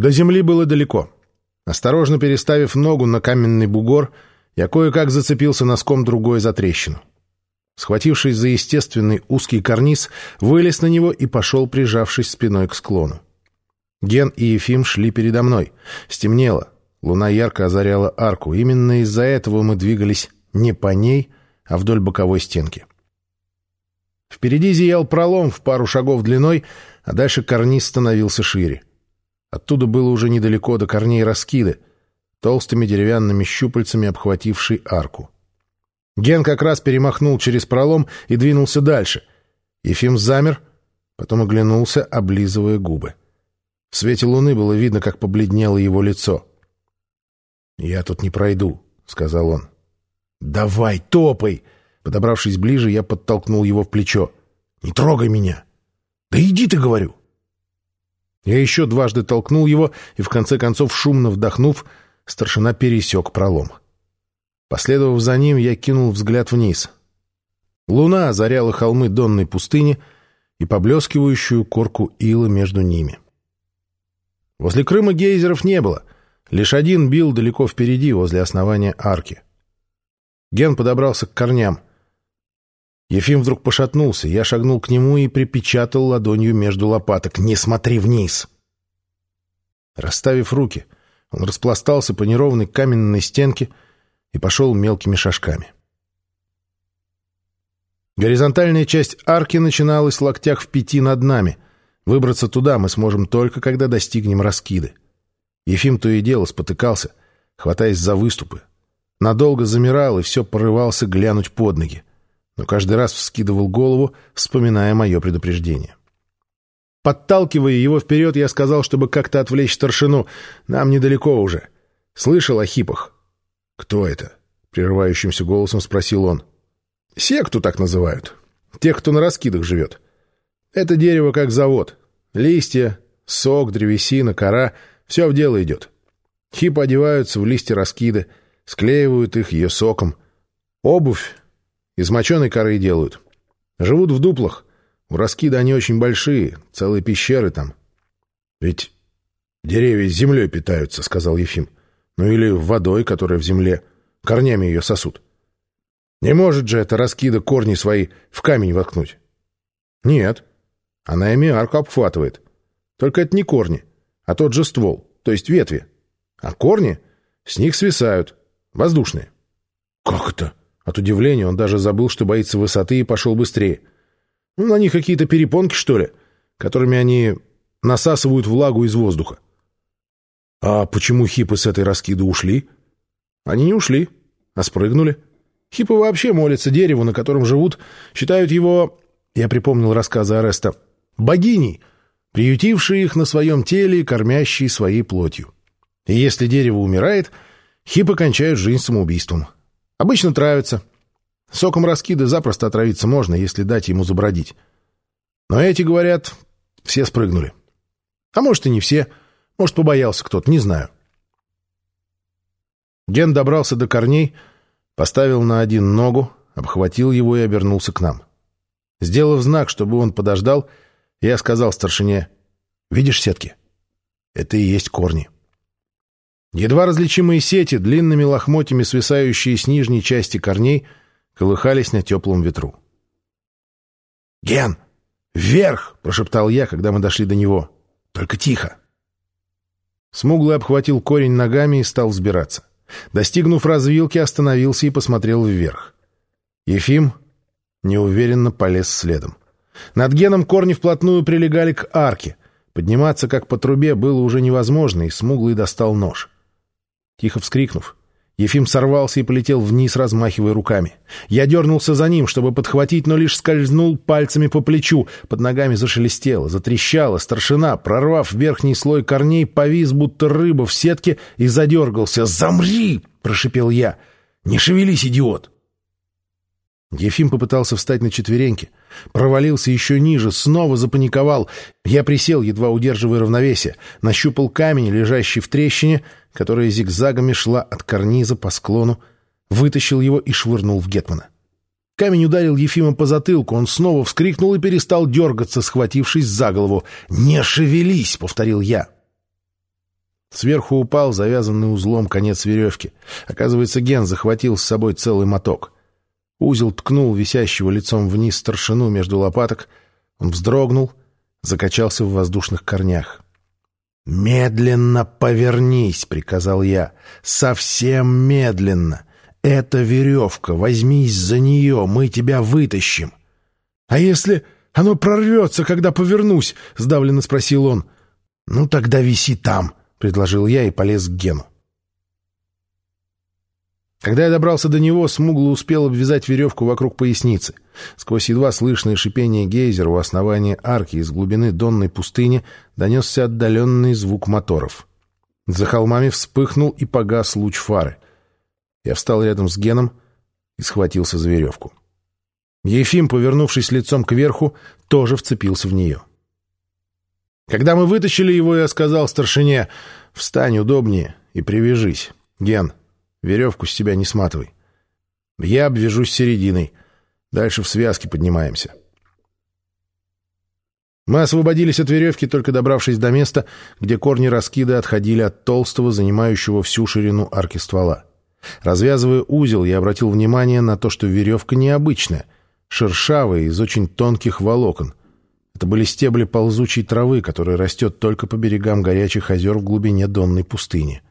До земли было далеко. Осторожно переставив ногу на каменный бугор, я кое-как зацепился носком другой за трещину. Схватившись за естественный узкий карниз, вылез на него и пошел, прижавшись спиной к склону. Ген и Ефим шли передо мной. Стемнело. Луна ярко озаряла арку. Именно из-за этого мы двигались не по ней, а вдоль боковой стенки. Впереди зиял пролом в пару шагов длиной, а дальше карниз становился шире. Оттуда было уже недалеко до корней раскиды, толстыми деревянными щупальцами обхватившей арку. Ген как раз перемахнул через пролом и двинулся дальше. Ефим замер, потом оглянулся, облизывая губы. В свете луны было видно, как побледнело его лицо. «Я тут не пройду», — сказал он. «Давай, топай!» Подобравшись ближе, я подтолкнул его в плечо. «Не трогай меня!» «Да иди ты, говорю!» Я еще дважды толкнул его, и в конце концов, шумно вдохнув, старшина пересек пролом. Последовав за ним, я кинул взгляд вниз. Луна озаряла холмы Донной пустыни и поблескивающую корку ила между ними. Возле Крыма гейзеров не было. Лишь один бил далеко впереди, возле основания арки. Ген подобрался к корням. Ефим вдруг пошатнулся. Я шагнул к нему и припечатал ладонью между лопаток. «Не смотри вниз!» Расставив руки, он распластался по неровной каменной стенке и пошел мелкими шажками. Горизонтальная часть арки начиналась в локтях в пяти над нами. Выбраться туда мы сможем только, когда достигнем раскиды. Ефим то и дело спотыкался, хватаясь за выступы. Надолго замирал и все порывался глянуть под ноги но каждый раз вскидывал голову, вспоминая мое предупреждение. Подталкивая его вперед, я сказал, чтобы как-то отвлечь старшину. Нам недалеко уже. Слышал о хипах? «Кто это?» — прерывающимся голосом спросил он. «Секту так называют. Тех, кто на раскидах живет. Это дерево как завод. Листья, сок, древесина, кора — все в дело идет. Хипы одеваются в листья раскиды, склеивают их ее соком. Обувь из моченой коры делают. Живут в дуплах. У раскида они очень большие, целые пещеры там. Ведь деревья землей питаются, сказал Ефим. Ну или водой, которая в земле. Корнями ее сосут. Не может же эта раскида корни свои в камень воткнуть. Нет. Она ими арку обхватывает. Только это не корни, а тот же ствол, то есть ветви. А корни с них свисают, воздушные. Как это? От удивления он даже забыл, что боится высоты, и пошел быстрее. Ну, на них какие-то перепонки, что ли, которыми они насасывают влагу из воздуха. А почему хипы с этой раскиды ушли? Они не ушли, а спрыгнули. Хипы вообще молятся дереву, на котором живут, считают его, я припомнил рассказы Ареста, богиней, приютившей их на своем теле и кормящей своей плотью. И если дерево умирает, хипы кончают жизнь самоубийством. Обычно травятся. Соком раскиды запросто отравиться можно, если дать ему забродить. Но эти, говорят, все спрыгнули. А может и не все. Может, побоялся кто-то, не знаю. Ген добрался до корней, поставил на один ногу, обхватил его и обернулся к нам. Сделав знак, чтобы он подождал, я сказал старшине, «Видишь сетки? Это и есть корни». Едва различимые сети, длинными лохмотьями свисающие с нижней части корней, колыхались на теплом ветру. «Ген! Вверх!» — прошептал я, когда мы дошли до него. «Только тихо!» Смуглый обхватил корень ногами и стал взбираться. Достигнув развилки, остановился и посмотрел вверх. Ефим неуверенно полез следом. Над геном корни вплотную прилегали к арке. Подниматься, как по трубе, было уже невозможно, и Смуглый достал нож. Тихо вскрикнув, Ефим сорвался и полетел вниз, размахивая руками. Я дернулся за ним, чтобы подхватить, но лишь скользнул пальцами по плечу. Под ногами зашелестело, затрещало. Старшина, прорвав верхний слой корней, повис, будто рыба в сетке, и задергался. «Замри!» — прошипел я. «Не шевелись, идиот!» Ефим попытался встать на четвереньки. Провалился еще ниже, снова запаниковал. Я присел, едва удерживая равновесие. Нащупал камень, лежащий в трещине, которая зигзагами шла от карниза по склону, вытащил его и швырнул в Гетмана. Камень ударил Ефима по затылку, он снова вскрикнул и перестал дергаться, схватившись за голову. «Не шевелись!» — повторил я. Сверху упал завязанный узлом конец веревки. Оказывается, Ген захватил с собой целый моток. Узел ткнул висящего лицом вниз старшину между лопаток. Он вздрогнул, закачался в воздушных корнях. «Медленно повернись», — приказал я. «Совсем медленно. Это веревка. Возьмись за нее, мы тебя вытащим». «А если оно прорвется, когда повернусь?» — сдавленно спросил он. «Ну, тогда виси там», — предложил я и полез к Гену. Когда я добрался до него, Смугло успел обвязать веревку вокруг поясницы. Сквозь едва слышное шипение гейзера у основания арки из глубины донной пустыни донесся отдаленный звук моторов. За холмами вспыхнул и погас луч фары. Я встал рядом с Геном и схватился за веревку. Ефим, повернувшись лицом кверху, тоже вцепился в нее. Когда мы вытащили его, я сказал старшине, «Встань удобнее и привяжись. Ген, веревку с тебя не сматывай. Я обвяжусь серединой. Дальше в связке поднимаемся». Мы освободились от веревки, только добравшись до места, где корни раскида отходили от толстого, занимающего всю ширину арки ствола. Развязывая узел, я обратил внимание на то, что веревка необычная, шершавая, из очень тонких волокон. Это были стебли ползучей травы, которая растет только по берегам горячих озер в глубине донной пустыни.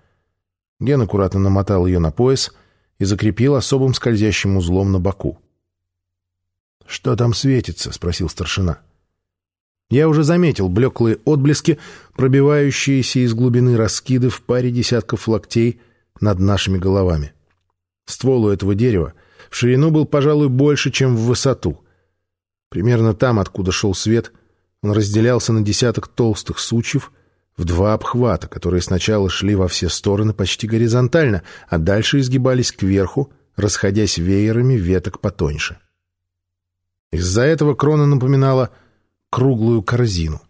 Ген аккуратно намотал ее на пояс и закрепил особым скользящим узлом на боку. «Что там светится?» — спросил старшина. Я уже заметил блеклые отблески, пробивающиеся из глубины раскиды в паре десятков локтей над нашими головами. Ствол у этого дерева в ширину был, пожалуй, больше, чем в высоту. Примерно там, откуда шел свет, он разделялся на десяток толстых сучьев в два обхвата, которые сначала шли во все стороны почти горизонтально, а дальше изгибались кверху, расходясь веерами веток потоньше. Из-за этого крона напоминала круглую корзину.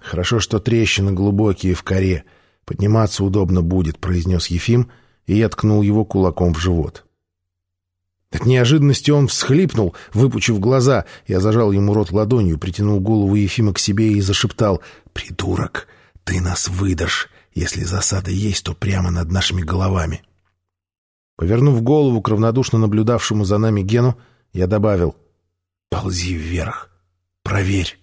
Хорошо, что трещины глубокие в коре — «Подниматься удобно будет», — произнес Ефим, и я ткнул его кулаком в живот. От неожиданности он всхлипнул, выпучив глаза. Я зажал ему рот ладонью, притянул голову Ефима к себе и зашептал «Придурок, ты нас выдашь. Если засада есть, то прямо над нашими головами». Повернув голову к равнодушно наблюдавшему за нами Гену, я добавил «Ползи вверх, проверь».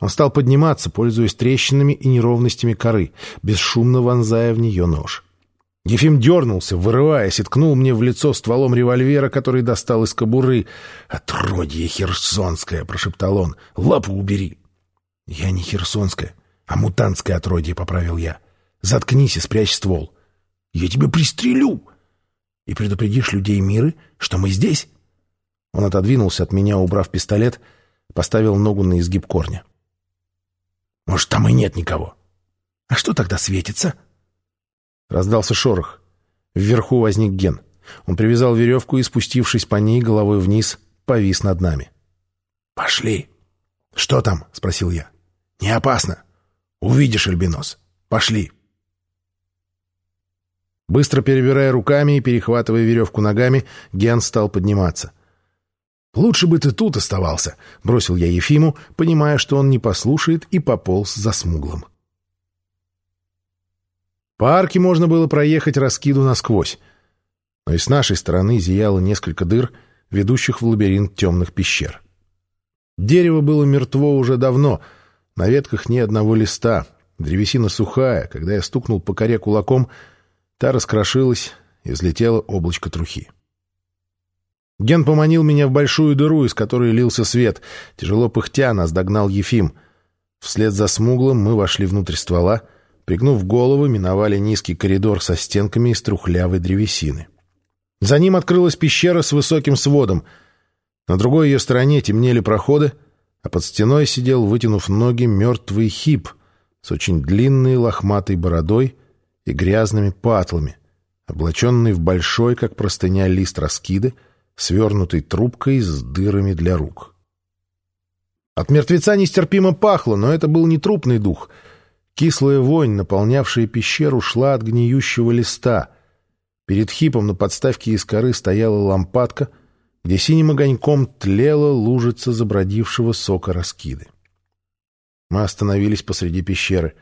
Он стал подниматься, пользуясь трещинами и неровностями коры, бесшумно вонзая в нее нож. Ефим дернулся, вырываясь, и ткнул мне в лицо стволом револьвера, который достал из кобуры. «Отродье херсонское!» — прошептал он. «Лапу убери!» «Я не херсонское, а мутантское отродье», — поправил я. «Заткнись и спрячь ствол». «Я тебя пристрелю!» «И предупредишь людей мира, что мы здесь?» Он отодвинулся от меня, убрав пистолет, поставил ногу на изгиб корня. Может, там и нет никого. А что тогда светится? Раздался шорох. Вверху возник Ген. Он привязал веревку и, спустившись по ней головой вниз, повис над нами. «Пошли!» «Что там?» — спросил я. «Не опасно. Увидишь, Альбинос. Пошли!» Быстро перебирая руками и перехватывая веревку ногами, Ген стал подниматься — «Лучше бы ты тут оставался», — бросил я Ефиму, понимая, что он не послушает, и пополз за смуглым. По арке можно было проехать раскиду насквозь, но и с нашей стороны зияло несколько дыр, ведущих в лабиринт темных пещер. Дерево было мертво уже давно, на ветках ни одного листа, древесина сухая, когда я стукнул по коре кулаком, та раскрошилась и взлетело облачко трухи. Ген поманил меня в большую дыру, из которой лился свет. Тяжело пыхтя нас догнал Ефим. Вслед за смуглым мы вошли внутрь ствола, пригнув голову, миновали низкий коридор со стенками из трухлявой древесины. За ним открылась пещера с высоким сводом. На другой ее стороне темнели проходы, а под стеной сидел, вытянув ноги, мертвый хип с очень длинной лохматой бородой и грязными патлами, облаченный в большой, как простыня, лист раскиды, свернутой трубкой с дырами для рук. От мертвеца нестерпимо пахло, но это был не трупный дух. Кислая вонь, наполнявшая пещеру, шла от гниющего листа. Перед хипом на подставке из коры стояла лампадка, где синим огоньком тлела лужица забродившего сока раскиды. Мы остановились посреди пещеры.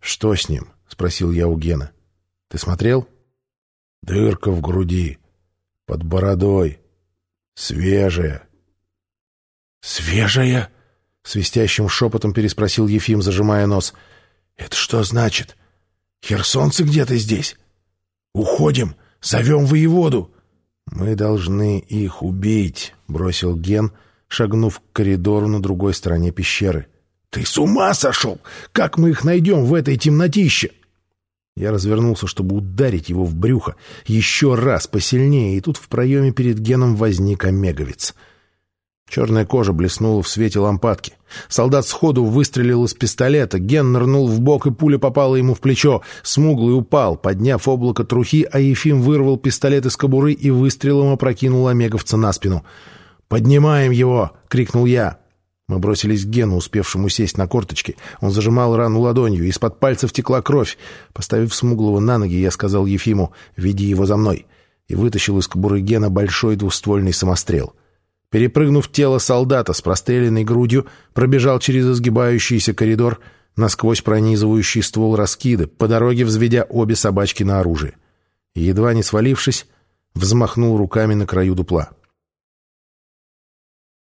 «Что с ним?» — спросил я у Гена. «Ты смотрел?» «Дырка в груди, под бородой, свежая». «Свежая?» — свистящим шепотом переспросил Ефим, зажимая нос. «Это что значит? Херсонцы где-то здесь? Уходим, зовем воеводу!» «Мы должны их убить», — бросил Ген, шагнув к коридору на другой стороне пещеры. «Ты с ума сошел! Как мы их найдем в этой темнотище?» Я развернулся, чтобы ударить его в брюхо еще раз посильнее, и тут в проеме перед Геном возник омеговец — Черная кожа блеснула в свете лампадки. Солдат сходу выстрелил из пистолета. Ген нырнул в бок, и пуля попала ему в плечо. Смуглый упал, подняв облако трухи, а Ефим вырвал пистолет из кобуры и выстрелом опрокинул омеговца на спину. «Поднимаем его!» — крикнул я. Мы бросились к Гену, успевшему сесть на корточки. Он зажимал рану ладонью, из-под пальцев текла кровь. Поставив Смуглого на ноги, я сказал Ефиму «Веди его за мной» и вытащил из кобуры Гена большой двуствольный самострел. Перепрыгнув тело солдата с простреленной грудью, пробежал через изгибающийся коридор, насквозь пронизывающий ствол раскида, по дороге взведя обе собачки на оружие. Едва не свалившись, взмахнул руками на краю дупла.